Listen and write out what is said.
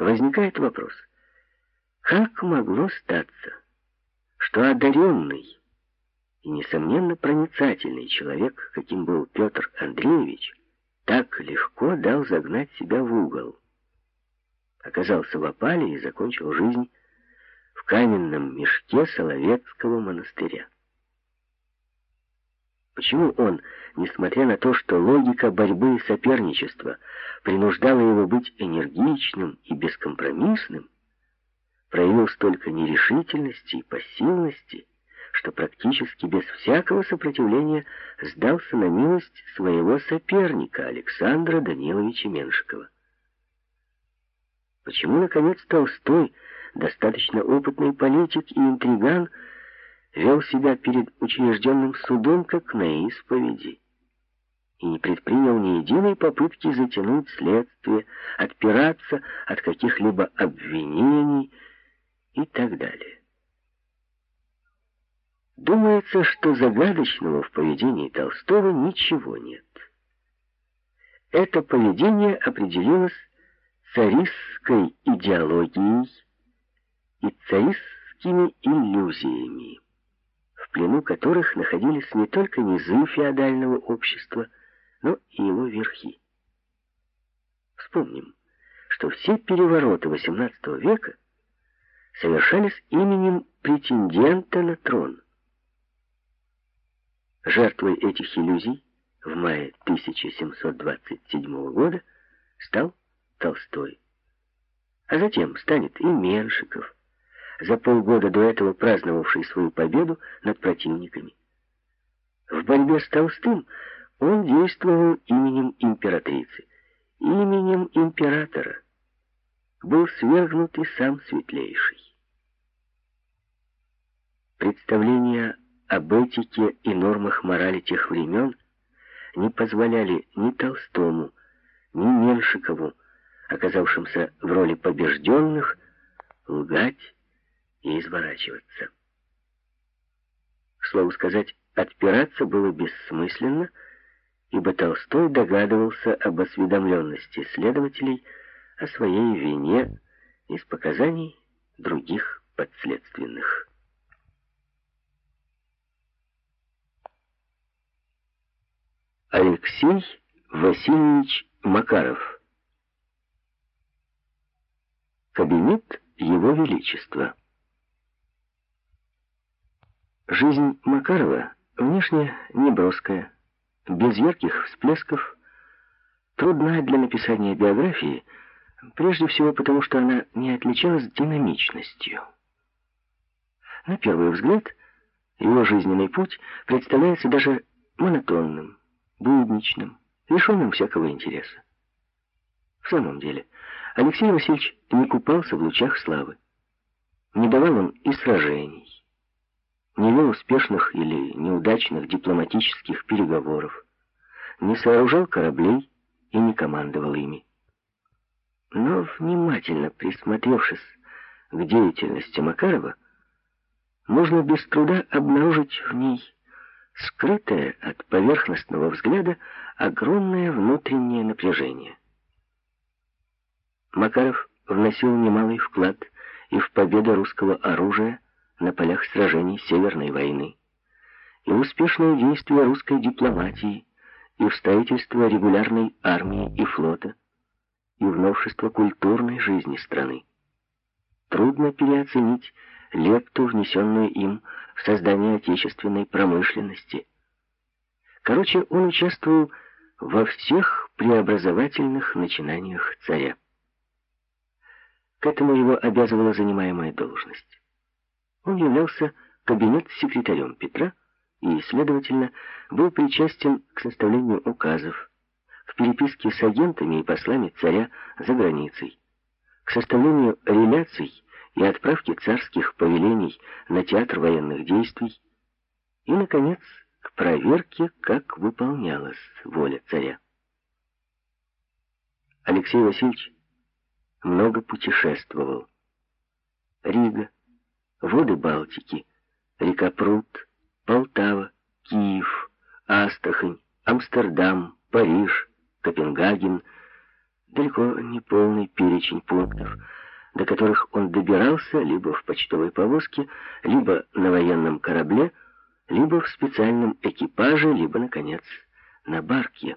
возникает вопрос, как могло статься, что одаренный и, несомненно, проницательный человек, каким был Петр Андреевич, так легко дал загнать себя в угол, оказался в опале и закончил жизнь в каменном мешке Соловецкого монастыря. Почему он, несмотря на то, что логика борьбы и соперничества принуждала его быть энергичным и бескомпромиссным, проявил столько нерешительности и пассивности, что практически без всякого сопротивления сдался на милость своего соперника Александра Даниловича Меншикова. Почему, наконец, Толстой, достаточно опытный политик и интриган, вел себя перед учрежденным судом как на исповеди и не предпринял ни единой попытки затянуть следствие, отпираться от каких-либо обвинений и так далее. Думается, что загадочного в поведении Толстого ничего нет. Это поведение определилось царистской идеологией и царистскими иллюзиями, в плену которых находились не только низы феодального общества, но и его верхи. Вспомним, что все перевороты XVIII века совершались именем претендента на трон. Жертвой этих иллюзий в мае 1727 года стал Толстой. А затем станет и Меншиков, за полгода до этого праздновавший свою победу над противниками. В борьбе с Толстым он действовал именем императрицы, именем императора. Был свергнут и сам Светлейший. Представление об этике и нормах морали тех времен не позволяли ни Толстому, ни Меншикову оказавшимся в роли побежденных, лгать и изворачиваться. К слову сказать, отпираться было бессмысленно, ибо Толстой догадывался об осведомленности следователей о своей вине из показаний других подследственных. Алексей Васильевич Макаров Кабинет Его Величества. Жизнь Макарова внешне неброская, без ярких всплесков, трудная для написания биографии, прежде всего потому, что она не отличалась динамичностью. На первый взгляд, его жизненный путь представляется даже монотонным, будничным, лишенным всякого интереса. В самом деле, Алексей Васильевич не купался в лучах славы. Не давал он и сражений. Не вел успешных или неудачных дипломатических переговоров. Не сооружал кораблей и не командовал ими. Но, внимательно присмотревшись к деятельности Макарова, можно без труда обнаружить в ней скрытое от поверхностного взгляда огромное внутреннее напряжение. Макаров вносил немалый вклад и в победу русского оружия на полях сражений Северной войны, и успешные действия русской дипломатии, и в строительство регулярной армии и флота, и в новшество культурной жизни страны. Трудно переоценить лепту, внесенную им в создание отечественной промышленности. Короче, он участвовал во всех преобразовательных начинаниях царя. К этому его обязывала занимаемая должность. Он являлся кабинет-секретарем Петра и, следовательно, был причастен к составлению указов, к переписке с агентами и послами царя за границей, к составлению реляций и отправке царских повелений на театр военных действий и, наконец, к проверке, как выполнялась воля царя. Алексей Васильевич много путешествовал. Рига, воды Балтики, река Прут, Полтава, Киев, Астрахань, Амстердам, Париж, Копенгаген, далеко не полный перечень пунктов, до которых он добирался либо в почтовой повозке, либо на военном корабле, либо в специальном экипаже, либо, наконец, на барке.